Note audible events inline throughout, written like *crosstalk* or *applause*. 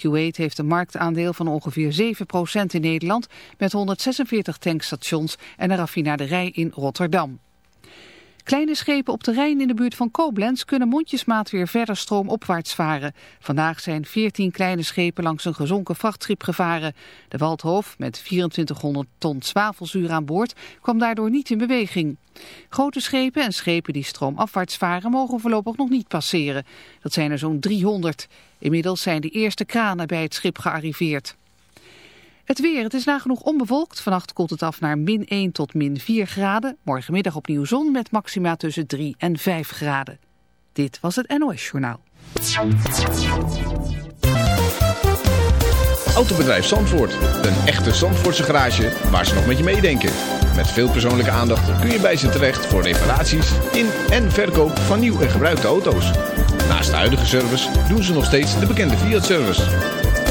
Kuwait heeft een marktaandeel van ongeveer 7% in Nederland met 146 tankstations en een raffinaderij in Rotterdam. Kleine schepen op de Rijn in de buurt van Koblenz kunnen mondjesmaat weer verder stroomopwaarts varen. Vandaag zijn 14 kleine schepen langs een gezonken vrachtschip gevaren. De Waldhof met 2400 ton zwavelzuur aan boord kwam daardoor niet in beweging. Grote schepen en schepen die stroomafwaarts varen mogen voorlopig nog niet passeren. Dat zijn er zo'n 300. Inmiddels zijn de eerste kranen bij het schip gearriveerd. Het weer, het is nagenoeg onbewolkt. Vannacht koelt het af naar min 1 tot min 4 graden. Morgenmiddag opnieuw zon met maxima tussen 3 en 5 graden. Dit was het NOS Journaal. Autobedrijf Zandvoort. Een echte Zandvoortse garage waar ze nog met je meedenken. Met veel persoonlijke aandacht kun je bij ze terecht voor reparaties in en verkoop van nieuw en gebruikte auto's. Naast de huidige service doen ze nog steeds de bekende Fiat-service.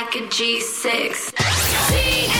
like a G6.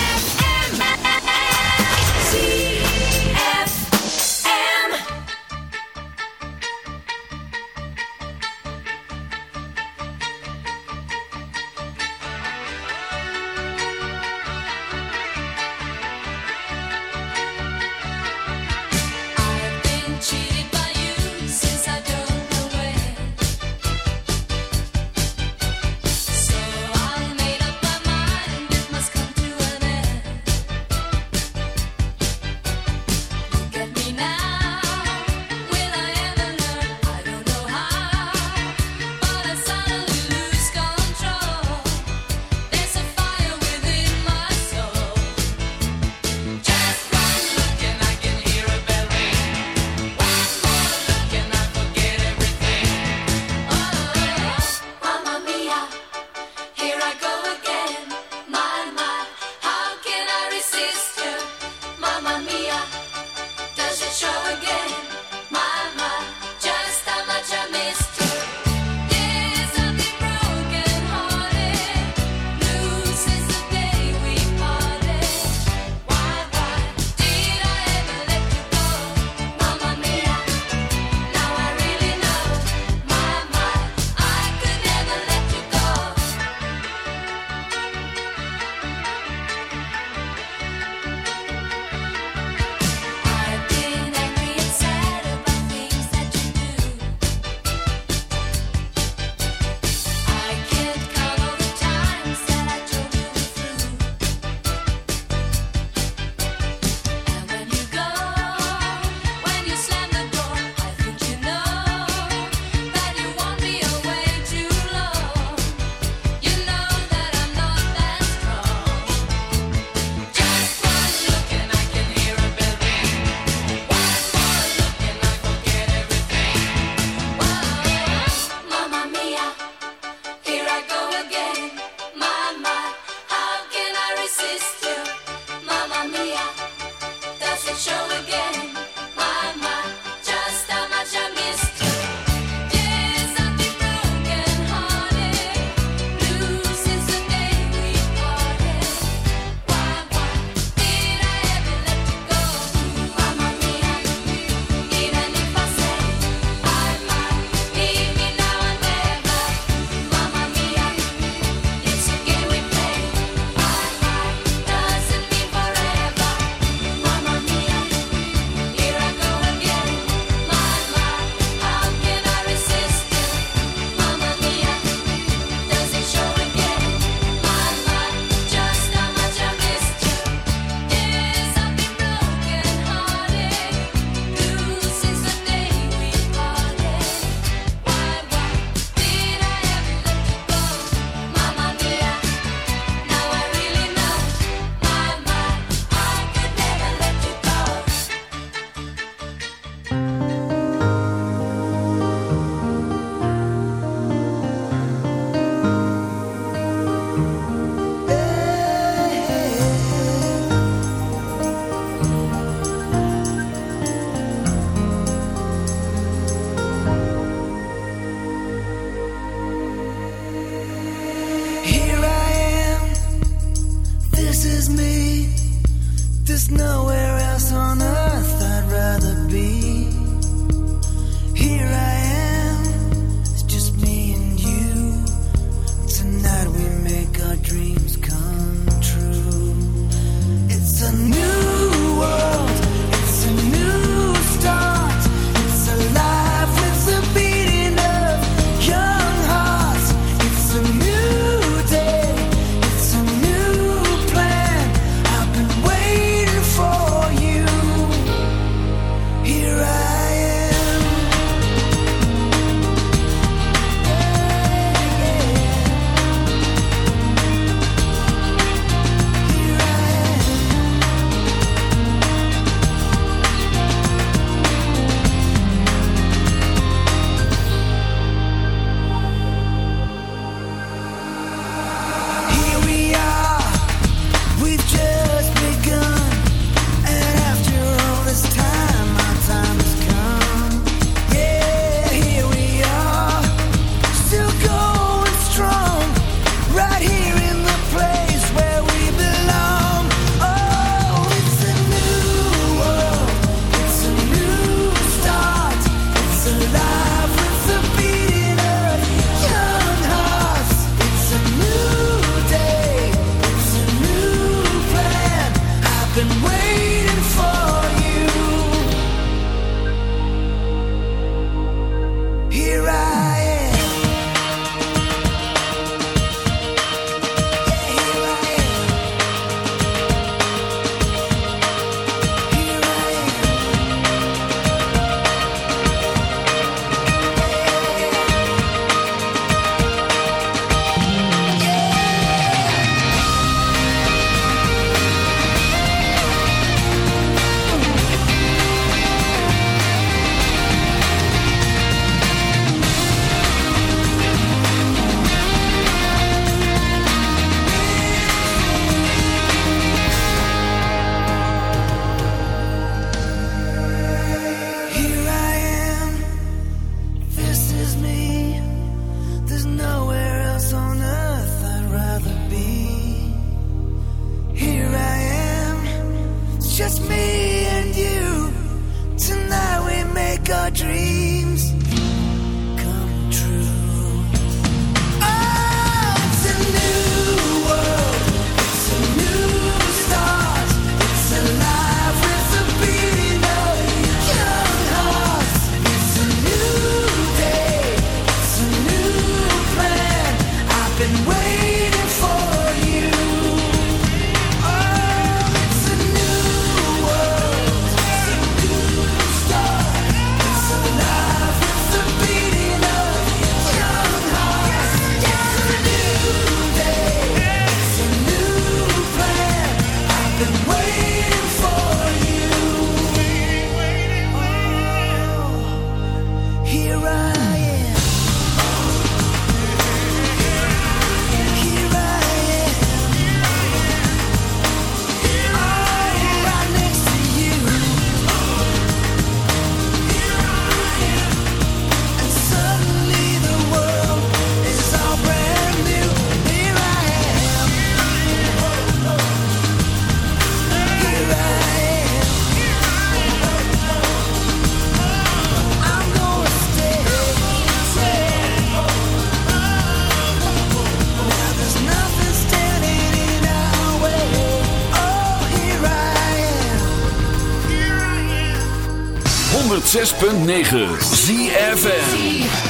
106.9 ZFM.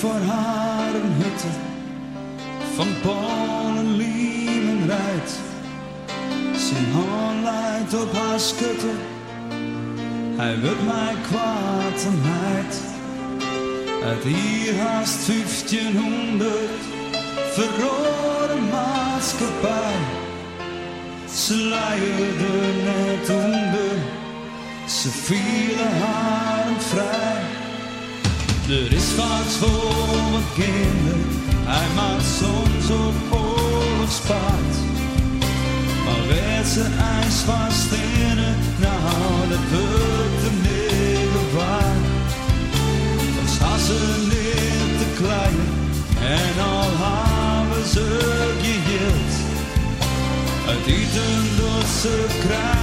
Voor haar een hutte van Polen, Liemen rijdt. Zijn hand leidt op haar schutte, hij wil mij kwaad en heid. Uit hier haast 1500 verrode maatschappij. Ze leierden net onder, ze vielen haar vrij. Er is vaak voor wat kinderen, hij maakt soms op oorlogspaard. Maar werd ze ijs vast in het, nou dat wordt de negen waard als ze niet te klein en al hebben ze geheeld. Het eten ze krijgen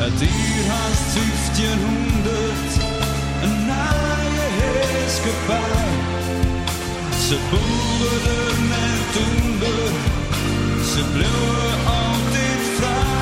Het hier haast 1500, een naaie heerskepaar. Ze boerden en toender, ze bleven altijd vrij.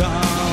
En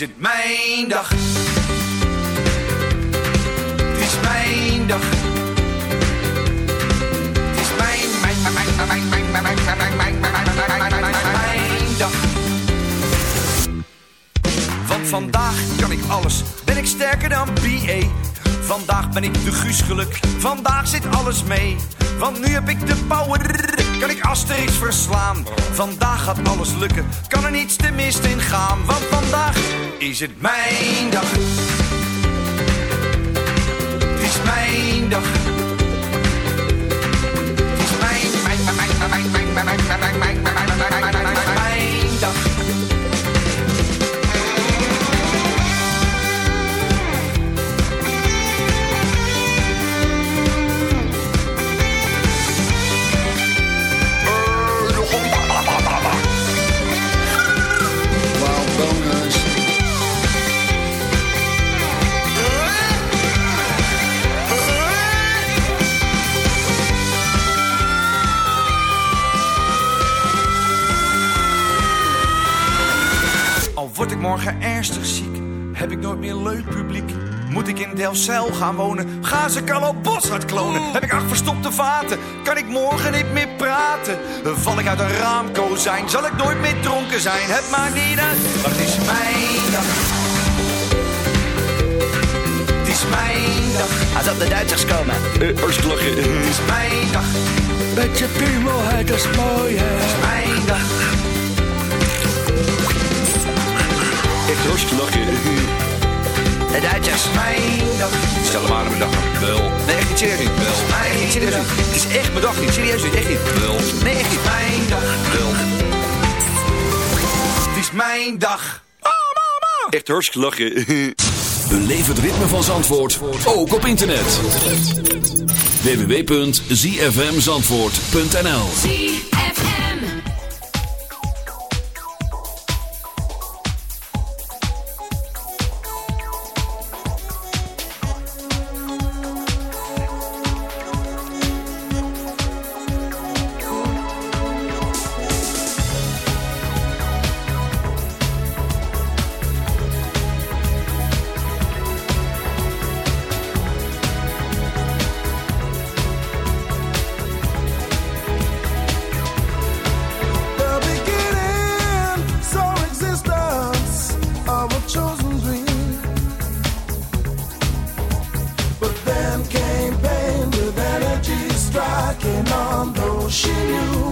is het mijn dag. Mijn meer leuk publiek. Moet ik in Delfzijl gaan wonen? Gaan ze Carlo Boshart klonen? Heb ik acht verstopte vaten? Kan ik morgen niet meer praten? Val ik uit een raamkozijn? Zal ik nooit meer dronken zijn? Het maakt niet uit, maar het is mijn dag. Het is mijn dag. Als op de Duitsers komen. Oostlachen. Het is mijn dag. Beetje pumelheid, dat is mooi, hè. Het is mijn dag. Echt hartstikke De Duitsers. Mijn dag. Stel hem aan mijn dag. Wel. Nee, echt niet serieus niet. Wel. Nee, niet serieus niet. Het is echt mijn dag niet. Serieus niet. Echt niet. Wel. Nee, echt niet. Mijn dag. Wel. Het is mijn dag. Echt hartstikke lachen. *laughs* Beleef het ritme van Zandvoort ook op internet. www.zfmzandvoort.nl ocean.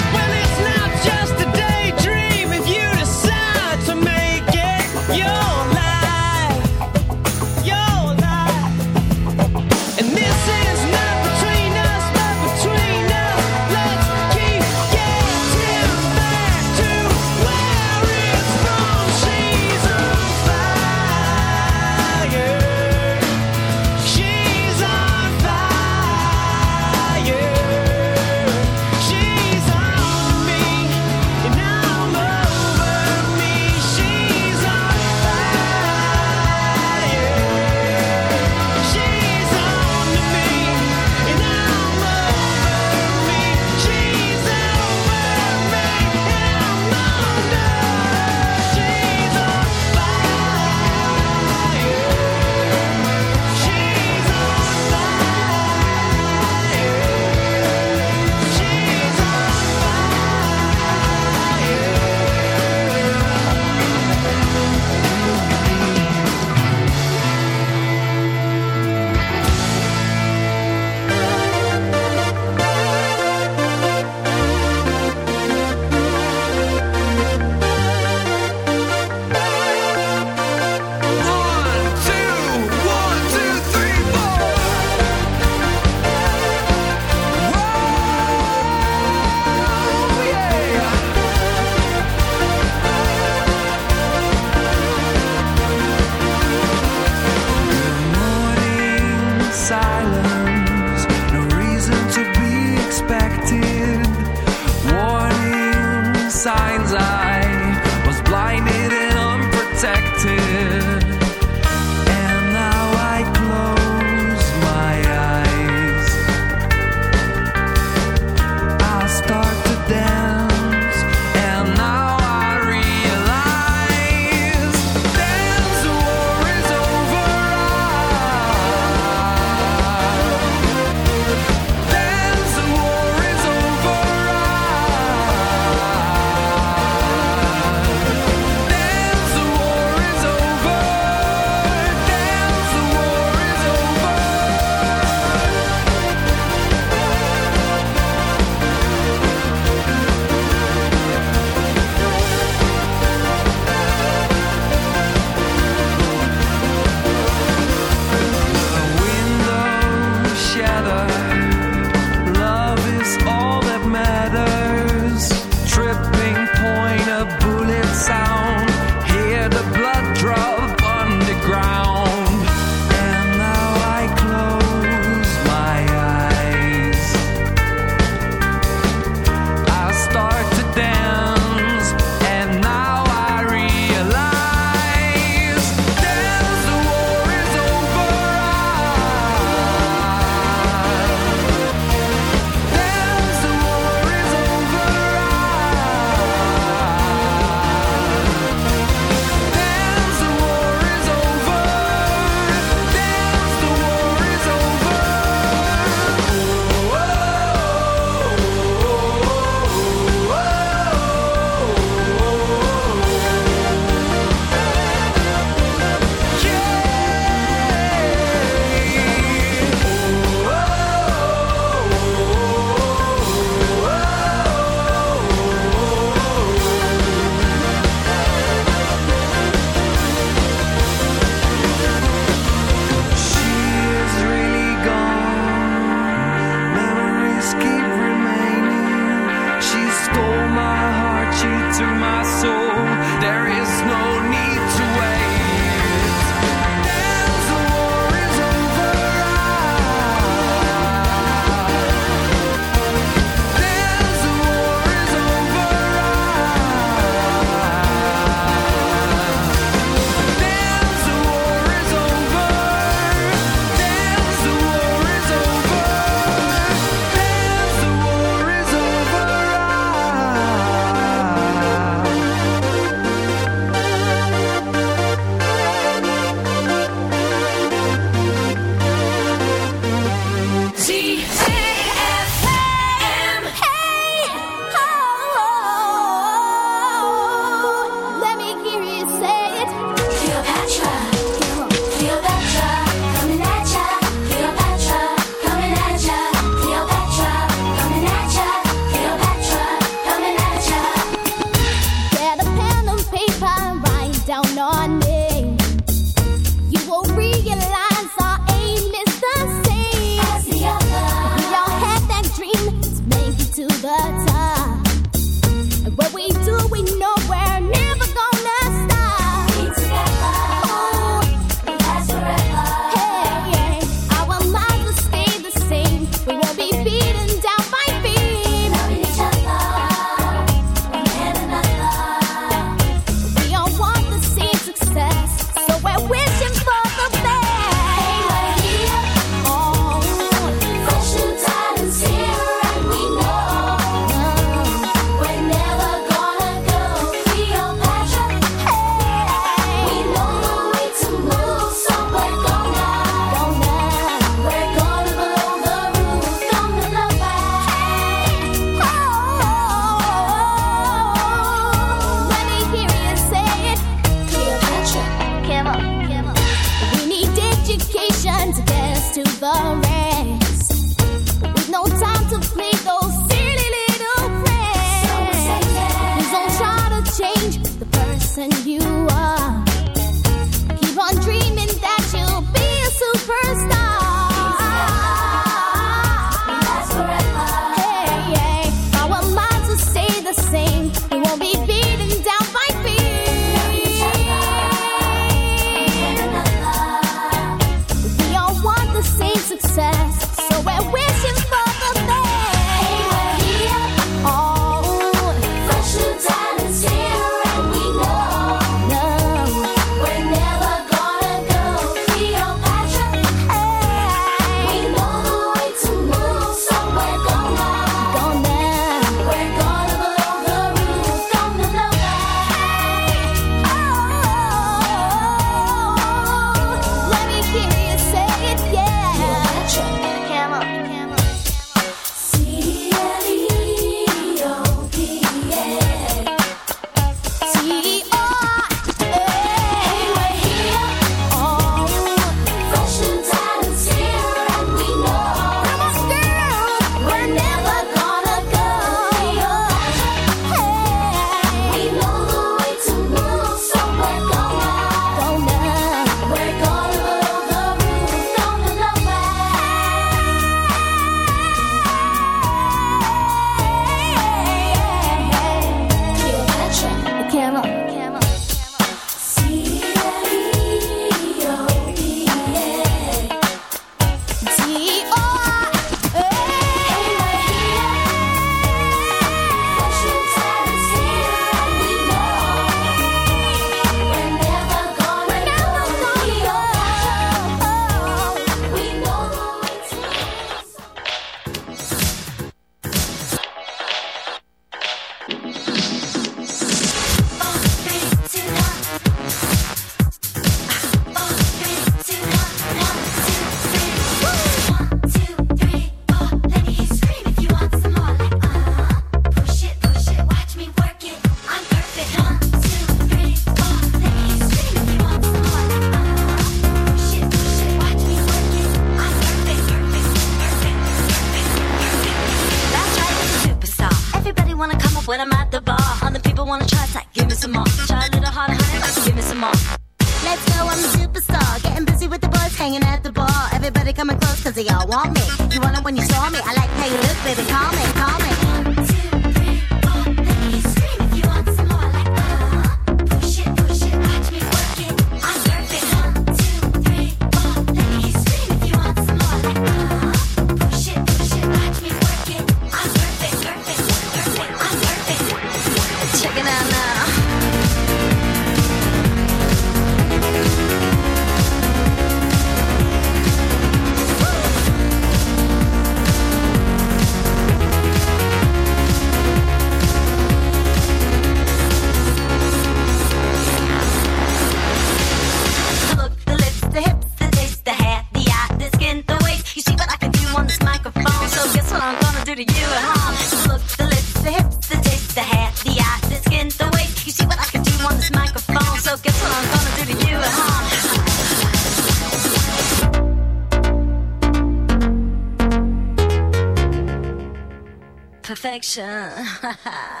神，哈哈。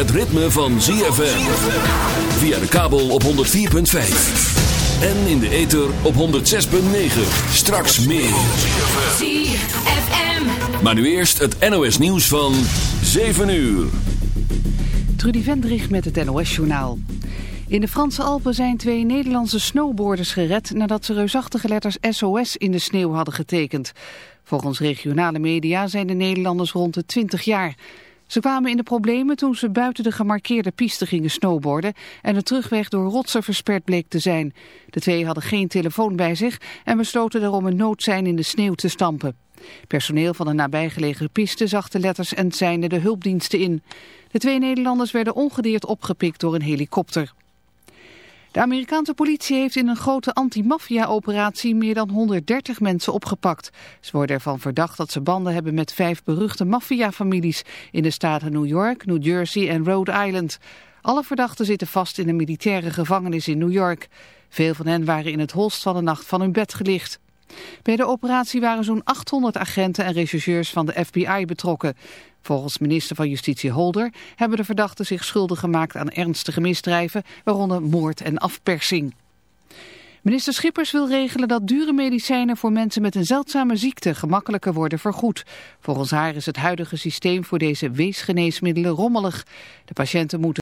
het ritme van ZFM. Via de kabel op 104.5. En in de ether op 106.9. Straks meer. ZFM. Maar nu eerst het NOS nieuws van 7 uur. Trudy Vendrich met het NOS-journaal. In de Franse Alpen zijn twee Nederlandse snowboarders gered nadat ze reusachtige letters SOS in de sneeuw hadden getekend. Volgens regionale media zijn de Nederlanders rond de 20 jaar. Ze kwamen in de problemen toen ze buiten de gemarkeerde piste gingen snowboarden en de terugweg door rotsen versperd bleek te zijn. De twee hadden geen telefoon bij zich en besloten daarom een noodsein in de sneeuw te stampen. Personeel van de nabijgelegen piste zag de letters en seinde de hulpdiensten in. De twee Nederlanders werden ongedeerd opgepikt door een helikopter. De Amerikaanse politie heeft in een grote anti-maffia-operatie meer dan 130 mensen opgepakt. Ze worden ervan verdacht dat ze banden hebben met vijf beruchte maffia-families in de staten New York, New Jersey en Rhode Island. Alle verdachten zitten vast in een militaire gevangenis in New York. Veel van hen waren in het holst van de nacht van hun bed gelicht. Bij de operatie waren zo'n 800 agenten en rechercheurs van de FBI betrokken. Volgens minister van Justitie Holder hebben de verdachten zich schuldig gemaakt aan ernstige misdrijven, waaronder moord en afpersing. Minister Schippers wil regelen dat dure medicijnen voor mensen met een zeldzame ziekte gemakkelijker worden vergoed. Volgens haar is het huidige systeem voor deze weesgeneesmiddelen rommelig. De patiënten moeten